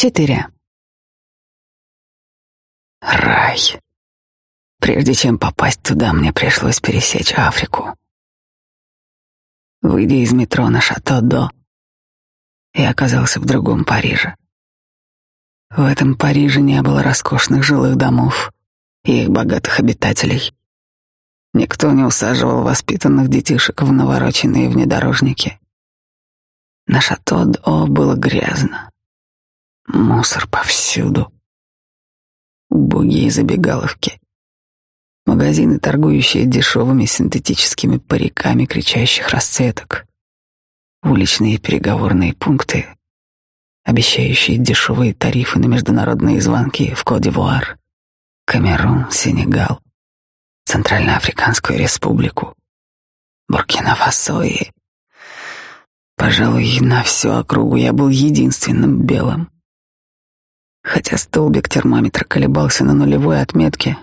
4. Рай. Прежде чем попасть туда, мне пришлось пересечь Африку. Выйдя из метро на Шато-До, я оказался в другом Париже. В этом Париже не было роскошных жилых домов и их богатых обитателей. Никто не усаживал воспитанных детишек в навороченные внедорожники. На Шато-До было грязно. Мусор повсюду. Убогие забегаловки. Магазины, торгующие дешевыми синтетическими париками кричащих расцветок. Уличные переговорные пункты, обещающие дешевые тарифы на международные звонки в Кодивуар, Камерун, Сенегал, Центральноафриканскую республику, Буркина-Фасо и... Пожалуй, на всю округу я был единственным белым. Хотя столбик термометра колебался на нулевой отметке,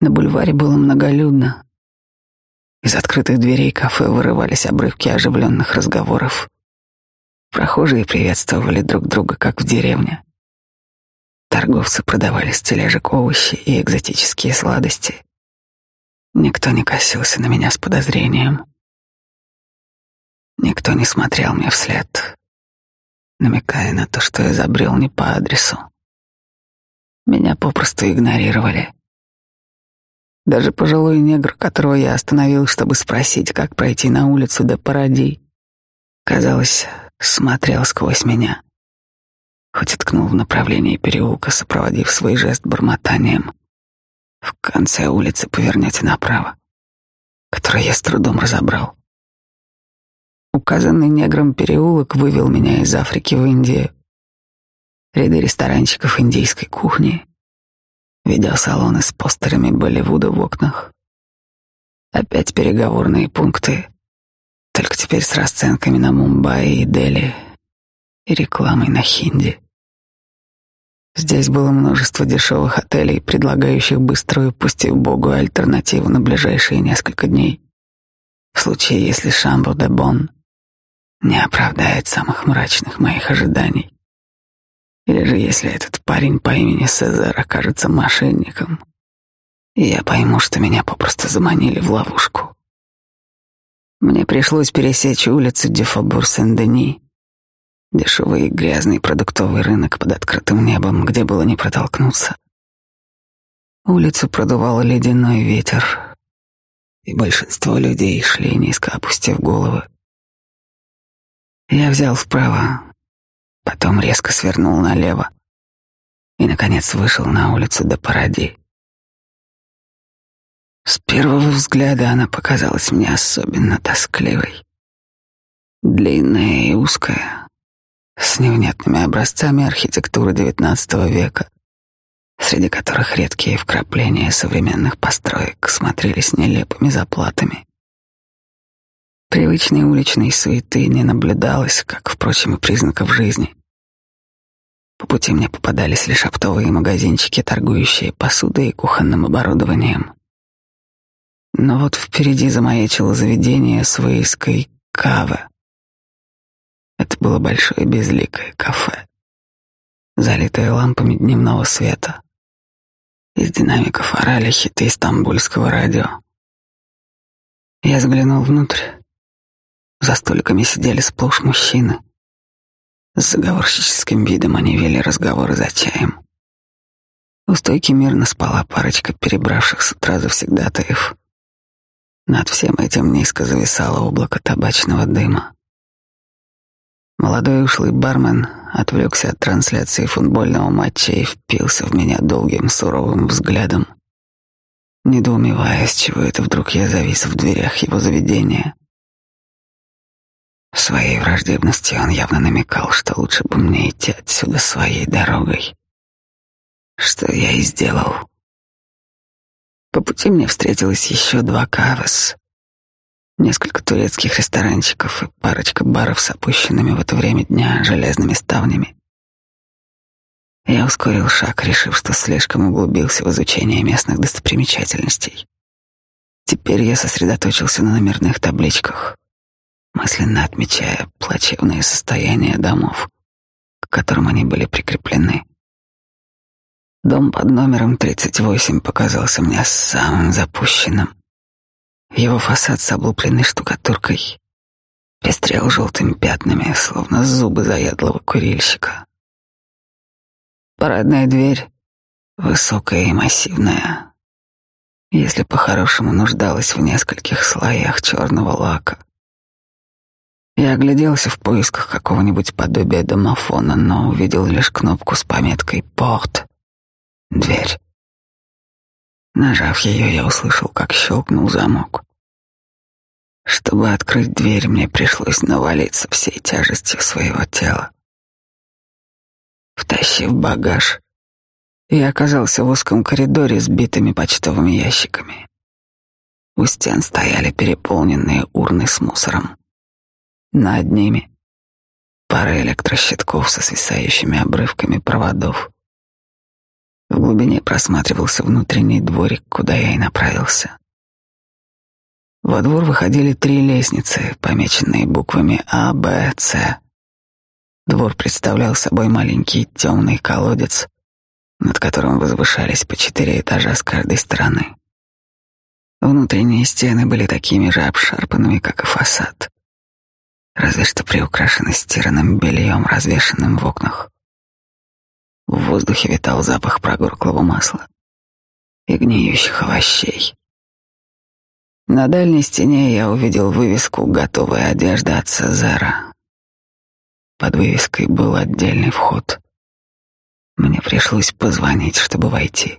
на бульваре было многолюдно. Из открытых дверей кафе вырывались обрывки оживленных разговоров. Прохожие приветствовали друг друга, как в деревне. Торговцы продавали с тележек овощи и экзотические сладости. Никто не косился на меня с подозрением. Никто не смотрел мне вслед, намекая на то, что я забрел не по адресу. Меня попросту игнорировали. Даже пожилой негр, которого я остановил, чтобы спросить, как пройти на улицу до Паради, казалось, смотрел сквозь меня, хоть и ткнул в направлении переулка, сопроводив свой жест бормотанием. В конце улицы повернете направо, который я с трудом разобрал. Указанный негром переулок вывел меня из Африки в Индию. Ряды ресторанчиков индийской кухни, видеосалоны с постерами Болливуда в окнах. Опять переговорные пункты, только теперь с расценками на Мумбаи и Дели и рекламой на хинди. Здесь было множество дешевых отелей, предлагающих быструю, пусть и убогую альтернативу на ближайшие несколько дней. В случае, если Шамбо де Бон не оправдает самых мрачных моих ожиданий. Или же если этот парень по имени Сезар окажется мошенником, я пойму, что меня попросту заманили в ловушку. Мне пришлось пересечь улицу Дефобур-Сен-Дени, дешевый и грязный продуктовый рынок под открытым небом, где было не протолкнуться. Улицу продувал ледяной ветер, и большинство людей шли низко опустив головы. Я взял вправо, потом резко свернул налево и, наконец, вышел на улицу до Паради. С первого взгляда она показалась мне особенно тоскливой. Длинная и узкая, с невнятными образцами архитектуры XIX века, среди которых редкие вкрапления современных построек смотрелись нелепыми заплатами. Привычной уличной суеты не наблюдалось, как, впрочем, и признаков жизни. По пути мне попадались лишь оптовые магазинчики, торгующие посудой и кухонным оборудованием. Но вот впереди замаячило заведение с вывеской «Кава». Это было большое безликое кафе, залитое лампами дневного света. Из динамиков орали хиты стамбульского радио. Я заглянул внутрь. За столиками сидели сплошь мужчины. С заговорщическим видом они вели разговоры за чаем. У стойки мирно спала парочка перебравших с утра завсегдатаев. Над всем этим низко зависало облако табачного дыма. Молодой ушлый бармен отвлекся от трансляции футбольного матча и впился в меня долгим суровым взглядом, недоумевая, с чего это вдруг я завис в дверях его заведения. Своей враждебностью он явно намекал, что лучше бы мне идти отсюда своей дорогой. Что я и сделал. По пути мне встретилось еще два кавас, несколько турецких ресторанчиков и парочка баров с опущенными в это время дня железными ставнями. Я ускорил шаг, решив, что слишком углубился в изучение местных достопримечательностей. Теперь я сосредоточился на номерных табличках, мысленно отмечая плачевное состояние домов, к которым они были прикреплены. Дом под номером 38 показался мне самым запущенным. Его фасад с облупленной штукатуркой пестрел желтыми пятнами, словно зубы заядлого курильщика. Парадная дверь, высокая и массивная, если по-хорошему нуждалась в нескольких слоях черного лака. Я огляделся в поисках какого-нибудь подобия домофона, но увидел лишь кнопку с пометкой «Порт» — «Дверь». Нажав ее, я услышал, как щелкнул замок. Чтобы открыть дверь, мне пришлось навалиться всей тяжестью своего тела. Втащив багаж, я оказался в узком коридоре с битыми почтовыми ящиками. У стен стояли переполненные урны с мусором. Над ними пара электрощитков со свисающими обрывками проводов. В глубине просматривался внутренний дворик, куда я и направился. Во двор выходили три лестницы, помеченные буквами А, Б, С. Двор представлял собой маленький темный колодец, над которым возвышались по четыре этажа с каждой стороны. Внутренние стены были такими же обшарпанными, как и фасад, разве что приукрашены стиранным бельем, развешенным в окнах. В воздухе витал запах прогорклого масла и гниющих овощей. На дальней стене я увидел вывеску «Готовая одежда от Цезара». Под вывеской был отдельный вход. Мне пришлось позвонить, чтобы войти.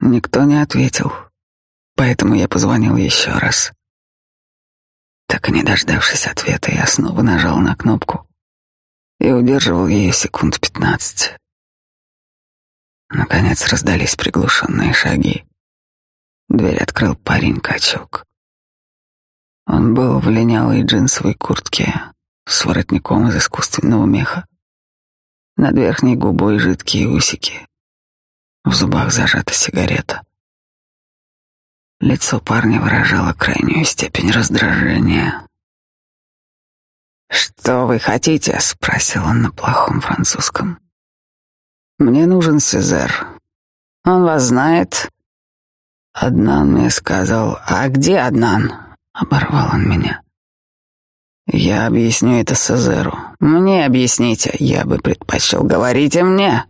Никто не ответил, поэтому я позвонил еще раз. Так и не дождавшись ответа, я снова нажал на кнопку и удерживал ее секунд пятнадцать. Наконец раздались приглушенные шаги. Дверь открыл парень-качок. Он был в линялой джинсовой куртке с воротником из искусственного меха. Над верхней губой жидкие усики. В зубах зажата сигарета. Лицо парня выражало крайнюю степень раздражения. «Что вы хотите?» — спросил он на плохом французском. «Мне нужен Сезер. Он вас знает?» Аднан мне сказал, «А где Аднан?» — оборвал он меня. Я объясню это Сезеру. Мне объясните, я бы предпочел. Говорите мне.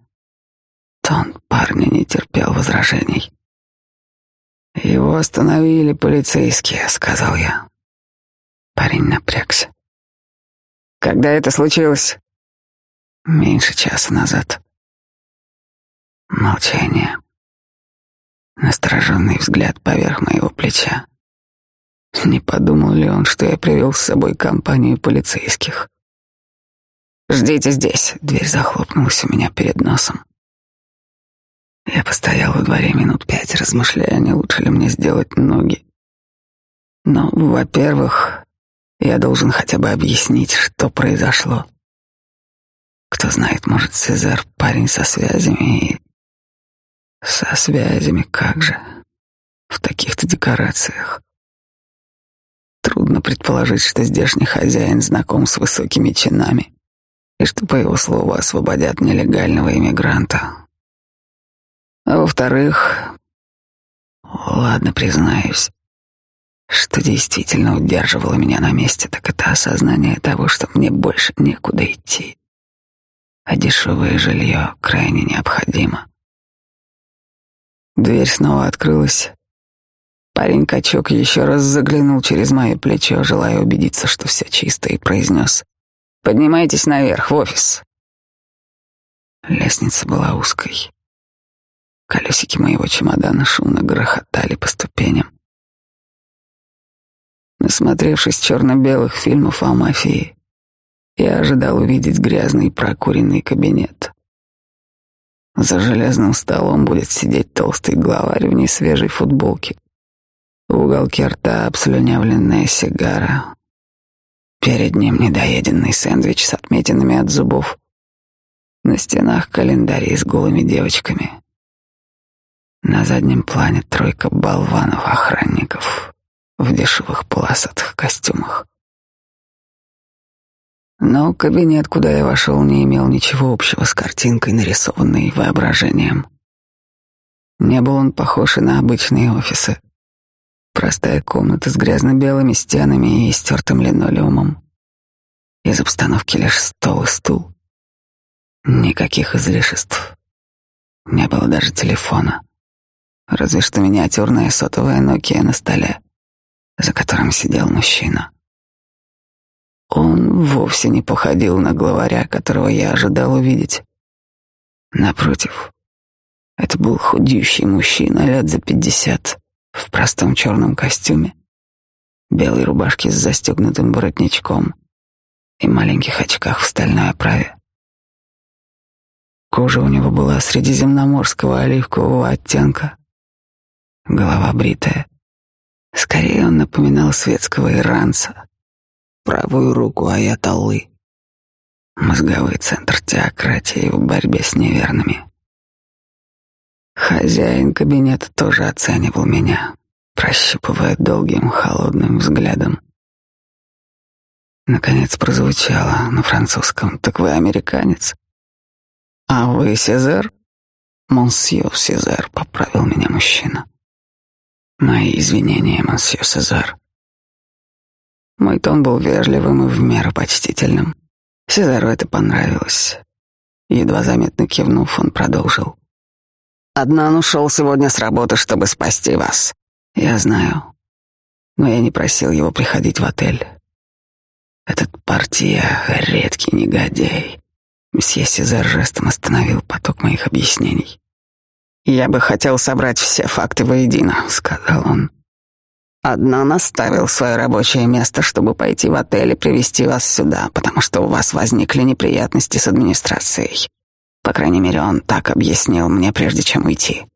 Тон парня не терпел возражений. Его остановили полицейские, сказал я. Парень напрягся. Когда это случилось? Меньше часа назад. Молчание. Настороженный взгляд поверх моего плеча. Не подумал ли он, что я привел с собой компанию полицейских? «Ждите здесь», — дверь захлопнулась у меня перед носом. Я постоял во дворе минут пять, размышляя, не лучше ли мне сделать ноги. Но, во-первых, я должен хотя бы объяснить, что произошло. Кто знает, может, Цезарь парень со связями и... Со связями, как же. В таких-то декорациях. Трудно предположить, что здешний хозяин знаком с высокими чинами и что, по его слову, освободят нелегального иммигранта. А во-вторых, ладно, признаюсь, что действительно удерживало меня на месте, так это осознание того, что мне больше некуда идти, а дешевое жилье крайне необходимо. Дверь снова открылась, Парень-качок еще раз заглянул через мое плечо, желая убедиться, что все чисто, и произнес «Поднимайтесь наверх, в офис». Лестница была узкой. Колесики моего чемодана шумно грохотали по ступеням. Насмотревшись черно-белых фильмов о мафии, я ожидал увидеть грязный прокуренный кабинет. За железным столом будет сидеть толстый главарь в несвежей футболке в уголке рта обслюнявленная сигара. Перед ним недоеденный сэндвич с отметинами от зубов. На стенах календари с голыми девочками. На заднем плане тройка болванов-охранников в дешевых полосатых костюмах. Но кабинет, куда я вошел, не имел ничего общего с картинкой, нарисованной воображением. Не был он похож и на обычные офисы. Простая комната с грязно-белыми стенами и стертым линолеумом. Из обстановки лишь стол и стул. Никаких излишеств. Не было даже телефона. Разве что миниатюрная сотовая Nokia на столе, за которым сидел мужчина. Он вовсе не походил на главаря, которого я ожидал увидеть. Напротив, это был худющий мужчина лет за пятьдесят в простом черном костюме, белой рубашке с застегнутым воротничком и маленьких очках в стальной оправе. Кожа у него была средиземноморского оливкового оттенка, голова бритая. Скорее он напоминал светского иранца, правую руку аятоллы, мозговой центр теократии в борьбе с неверными. Хозяин кабинета тоже оценивал меня, прощупывая долгим холодным взглядом. Наконец прозвучало на французском. «Так вы американец?» «А вы Сезар?» «Монсье Сезар», — поправил меня мужчина. «Мои извинения, монсье Сезар». Мой тон был вежливым и в меру почтительным. Сезару это понравилось. Едва заметно кивнув, он продолжил. Однан ушел сегодня с работы, чтобы спасти вас. Я знаю. Но я не просил его приходить в отель. Этот партия — редкий негодяй. Месье Сезар жестом остановил поток моих объяснений. «Я бы хотел собрать все факты воедино», — сказал он. «Одна наставил свое рабочее место, чтобы пойти в отель и привести вас сюда, потому что у вас возникли неприятности с администрацией. По крайней мере, он так объяснил мне, прежде чем уйти.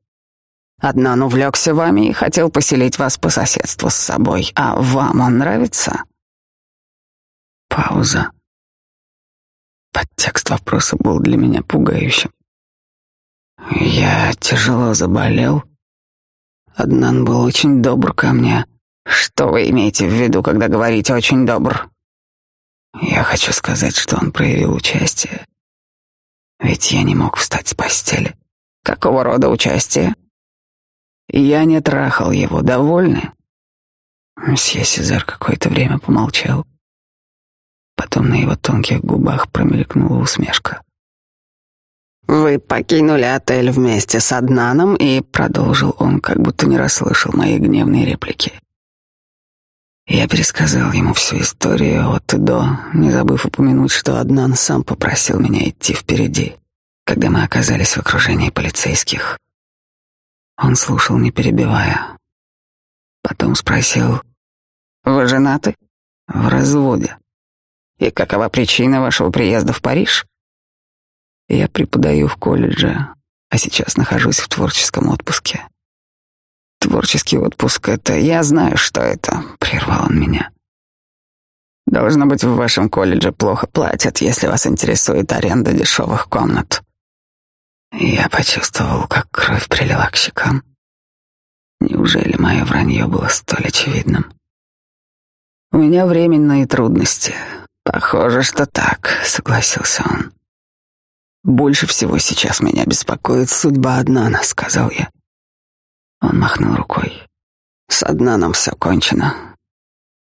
Однан увлекся вами и хотел поселить вас по соседству с собой. А вам он нравится? Пауза. Подтекст вопроса был для меня пугающим. Я тяжело заболел. Однан был очень добр ко мне. Что вы имеете в виду, когда говорите «очень добр»? Я хочу сказать, что он проявил участие. Ведь я не мог встать с постели. Какого рода участие? Я не трахал его, довольны? Мсье Сезар какое-то время помолчал. Потом на его тонких губах промелькнула усмешка. «Вы покинули отель вместе с Аднаном и...» — продолжил он, как будто не расслышал мои гневные реплики. Я пересказал ему всю историю от и до, не забыв упомянуть, что Аднан сам попросил меня идти впереди, когда мы оказались в окружении полицейских. Он слушал, не перебивая. Потом спросил, «Вы женаты?» «В разводе». «И какова причина вашего приезда в Париж?» «Я преподаю в колледже, а сейчас нахожусь в творческом отпуске». Творческий отпуск — это... Я знаю, что это, — прервал он меня. Должно быть, в вашем колледже плохо платят, если вас интересует аренда дешевых комнат. Я почувствовал, как кровь прилила к щекам. Неужели мое вранье было столь очевидным? У меня временные трудности. Похоже, что так, согласился он. Больше всего сейчас меня беспокоит судьба Аднана, сказал я. Он махнул рукой. С Аднаном все кончено.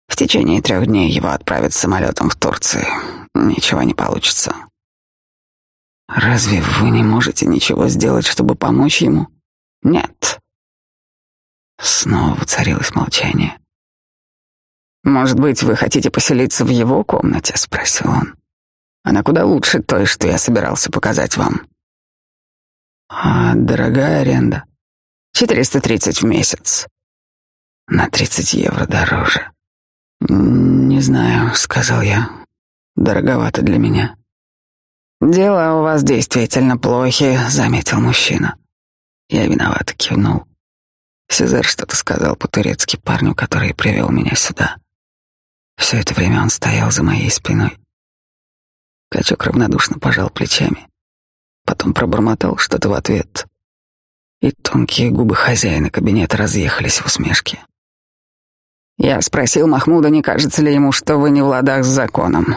В течение трех дней его отправят самолетом в Турцию. Ничего не получится. Разве вы не можете ничего сделать, чтобы помочь ему? Нет. Снова воцарилось молчание. «Может быть, вы хотите поселиться в его комнате?» — спросил он. «Она куда лучше той, что я собирался показать вам». «А дорогая аренда?» Четыреста тридцать в месяц. На тридцать евро дороже. Не знаю, сказал я. Дороговато для меня. Дела у вас действительно плохи, заметил мужчина. Я виновато кивнул. Сезар что-то сказал по-турецки парню, который привел меня сюда. Все это время он стоял за моей спиной. Качок равнодушно пожал плечами. Потом пробормотал что-то в ответ и тонкие губы хозяина кабинета разъехались в усмешке. Я спросил Махмуда, не кажется ли ему, что вы не в ладах с законом.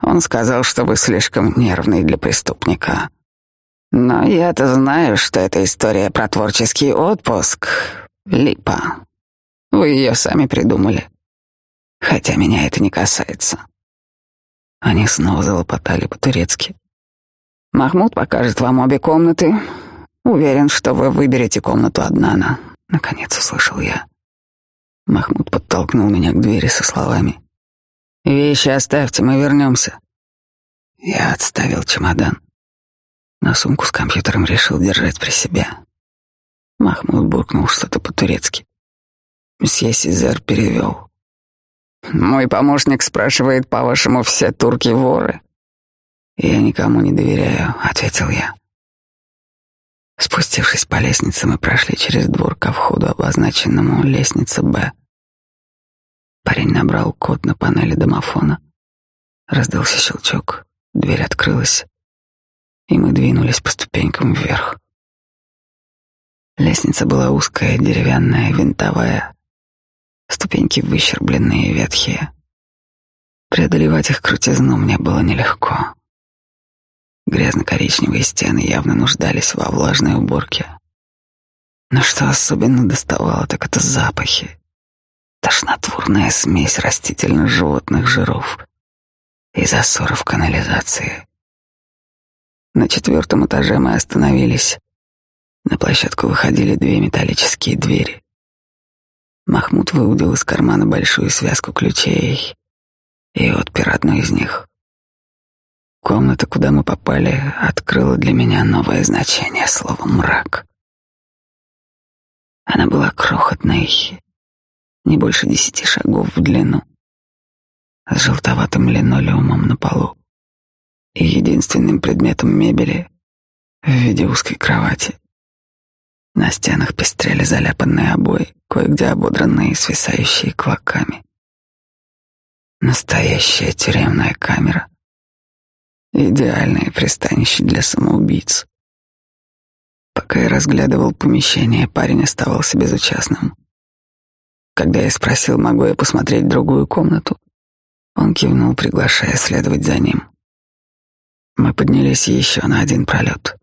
Он сказал, что вы слишком нервный для преступника. Но я-то знаю, что эта история про творческий отпуск — липа. Вы ее сами придумали. Хотя меня это не касается. Они снова залопотали по-турецки. Махмуд покажет вам обе комнаты. Уверен, что вы выберете комнату Аднана. Наконец услышал я. Махмуд подтолкнул меня к двери со словами. «Вещи оставьте, мы вернемся». Я отставил чемодан, но сумку с компьютером решил держать при себе. Махмуд буркнул что-то по-турецки. Мсье Сизер перевел. «Мой помощник спрашивает, по-вашему, все турки воры?» «Я никому не доверяю», — ответил я. Спустившись по лестнице, мы прошли через двор ко входу, обозначенному лестница «Б». Парень набрал код на панели домофона. Раздался щелчок, дверь открылась, и мы двинулись по ступенькам вверх. Лестница была узкая, деревянная, винтовая. Ступеньки выщербленные, ветхие. Преодолевать их крутизну мне было нелегко. Грязно-коричневые стены явно нуждались во влажной уборке. Но что особенно доставало, так это запахи. Тошнотворная смесь растительно-животных жиров и засоров канализации. На четвертом этаже мы остановились. На площадку выходили две металлические двери. Махмуд выудил из кармана большую связку ключей и отпер одну из них. Комната, куда мы попали, открыла для меня новое значение слова «мрак». Она была крохотной, не больше десяти шагов в длину, с желтоватым линолеумом на полу и единственным предметом мебели в виде узкой кровати. На стенах пестрели заляпанные обои, кое-где ободранные свисающие клоками. Настоящая тюремная камера, Идеальное пристанище для самоубийц. Пока я разглядывал помещение, парень оставался безучастным. Когда я спросил, могу я посмотреть другую комнату, он кивнул, приглашая следовать за ним. Мы поднялись еще на один пролет.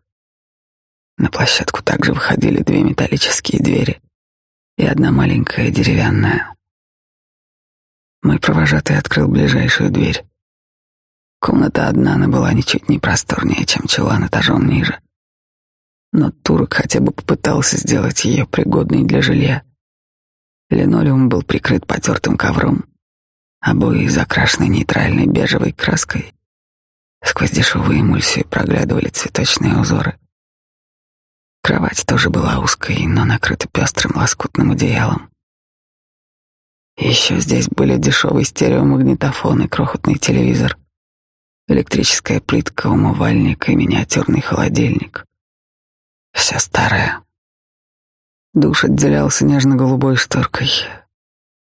На площадку также выходили две металлические двери и одна маленькая деревянная. Мой провожатый открыл ближайшую дверь. Комната одна, она была ничуть не просторнее, чем чулан этажом ниже. Но турок хотя бы попытался сделать ее пригодной для жилья. Линолеум был прикрыт потертым ковром, обои закрашены нейтральной бежевой краской. Сквозь дешевую эмульсию проглядывали цветочные узоры. Кровать тоже была узкой, но накрыта пестрым лоскутным одеялом. Еще здесь были дешевый стереомагнитофон и крохотный телевизор электрическая плитка, умывальник и миниатюрный холодильник. Вся старая. Душ отделялся нежно-голубой шторкой.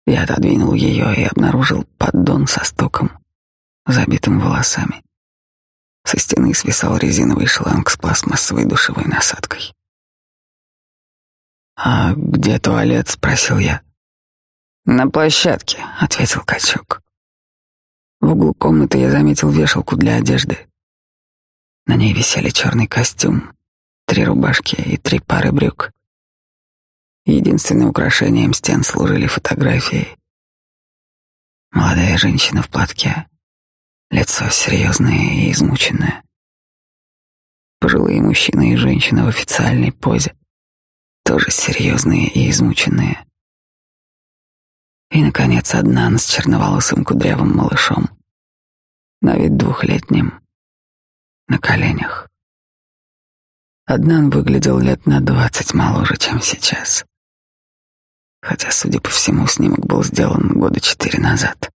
Я отодвинул ее и обнаружил поддон со стоком, забитым волосами. Со стены свисал резиновый шланг с пластмассовой душевой насадкой. «А где туалет?» — спросил я. «На площадке», — ответил качок. В углу комнаты я заметил вешалку для одежды. На ней висели черный костюм, три рубашки и три пары брюк. Единственным украшением стен служили фотографии. Молодая женщина в платке, лицо серьезное и измученное. Пожилые мужчина и женщина в официальной позе, тоже серьезные и измученные. И, наконец, одна с черноволосым кудрявым малышом, на вид двухлетним, на коленях. Аднан выглядел лет на двадцать моложе, чем сейчас. Хотя, судя по всему, снимок был сделан года четыре назад.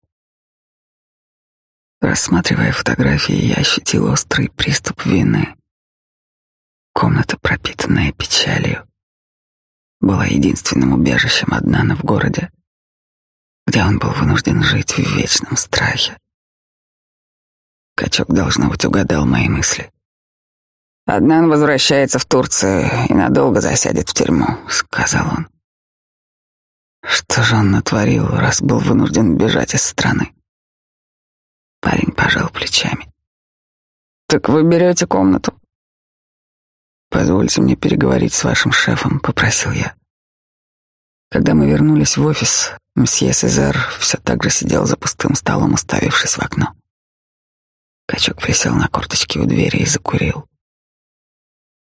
Рассматривая фотографии, я ощутил острый приступ вины. Комната, пропитанная печалью, была единственным убежищем Аднана в городе, где он был вынужден жить в вечном страхе. Качок, должно быть, угадал мои мысли. «Аднан возвращается в Турцию и надолго засядет в тюрьму», — сказал он. Что же он натворил, раз был вынужден бежать из страны? Парень пожал плечами. Так вы берете комнату? Позвольте мне переговорить с вашим шефом, попросил я. Когда мы вернулись в офис, мсье Сезар все так же сидел за пустым столом, уставившись в окно. Качок присел на корточки у двери и закурил.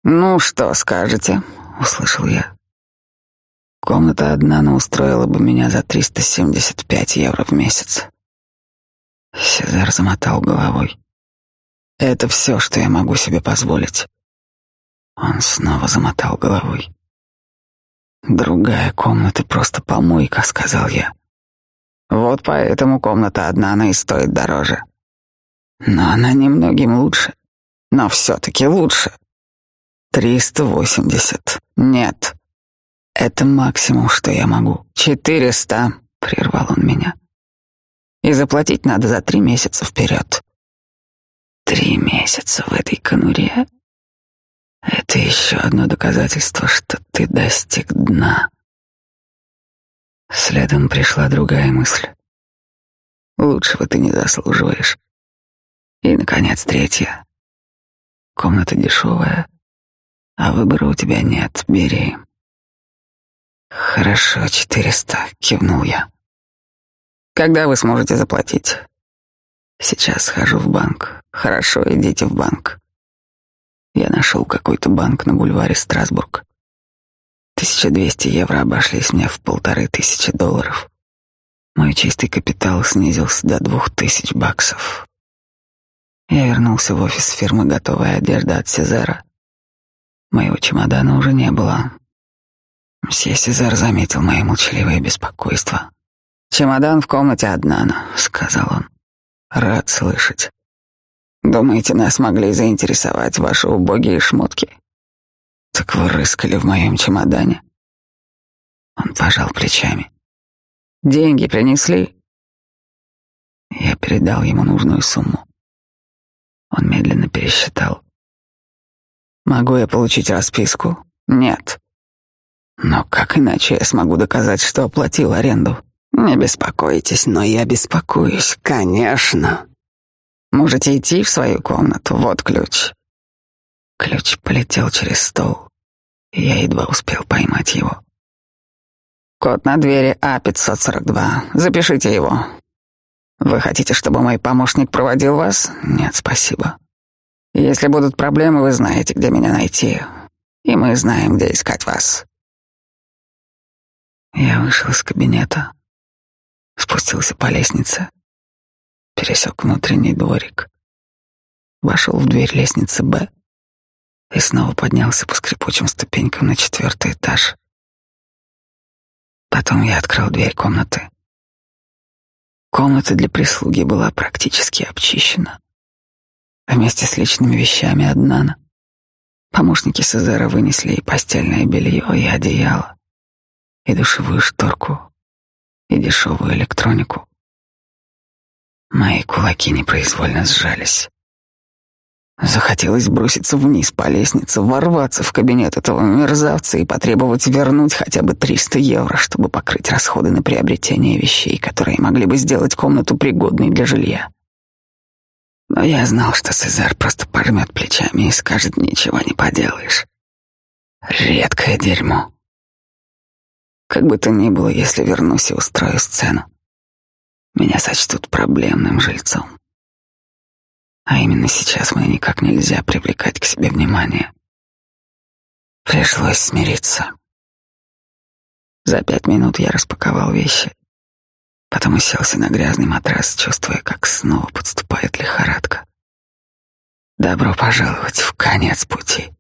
«Ну, что скажете?» — услышал я. Комната одна, но устроила бы меня за 375 евро в месяц. Сезар замотал головой. Это все, что я могу себе позволить. Он снова замотал головой. Другая комната просто помойка, сказал я. Вот поэтому комната одна, она и стоит дороже. Но она немногим лучше. Но все-таки лучше. Триста восемьдесят. Нет. Это максимум, что я могу. Четыреста. Прервал он меня. И заплатить надо за три месяца вперед. Три месяца в этой конуре. Это еще одно доказательство, что ты достиг дна. Следом пришла другая мысль. Лучшего ты не заслуживаешь. И, наконец, третья. Комната дешевая, а выбора у тебя нет, бери. Хорошо, четыреста, кивнул я. Когда вы сможете заплатить? Сейчас схожу в банк. Хорошо, идите в банк. Я нашел какой-то банк на бульваре Страсбург. 1200 евро обошлись мне в полторы тысячи долларов. Мой чистый капитал снизился до двух тысяч баксов. Я вернулся в офис фирмы «Готовая одежда» от Сезара. Моего чемодана уже не было. Мсье Сезар заметил мое молчаливое беспокойство. «Чемодан в комнате одна, сказал он. «Рад слышать. Думаете, нас могли заинтересовать ваши убогие шмотки? Так вы рыскали в моем чемодане. Он пожал плечами. Деньги принесли? Я передал ему нужную сумму. Он медленно пересчитал. Могу я получить расписку? Нет. Но как иначе я смогу доказать, что оплатил аренду? Не беспокойтесь, но я беспокоюсь, конечно. Можете идти в свою комнату. Вот ключ. Ключ полетел через стол, и я едва успел поймать его. Код на двери А542. Запишите его. Вы хотите, чтобы мой помощник проводил вас? Нет, спасибо. Если будут проблемы, вы знаете, где меня найти. И мы знаем, где искать вас. Я вышел из кабинета, спустился по лестнице пересек внутренний дворик, вошел в дверь лестницы Б и снова поднялся по скрипучим ступенькам на четвертый этаж. Потом я открыл дверь комнаты. Комната для прислуги была практически обчищена. Вместе с личными вещами Аднана помощники Сезера вынесли и постельное белье, и одеяло, и душевую шторку, и дешевую электронику. Мои кулаки непроизвольно сжались. Захотелось броситься вниз по лестнице, ворваться в кабинет этого мерзавца и потребовать вернуть хотя бы 300 евро, чтобы покрыть расходы на приобретение вещей, которые могли бы сделать комнату пригодной для жилья. Но я знал, что Цезарь просто пожмет плечами и скажет «ничего не поделаешь». Редкое дерьмо. Как бы то ни было, если вернусь и устрою сцену, меня сочтут проблемным жильцом. А именно сейчас мне никак нельзя привлекать к себе внимание. Пришлось смириться. За пять минут я распаковал вещи, потом уселся на грязный матрас, чувствуя, как снова подступает лихорадка. Добро пожаловать в конец пути.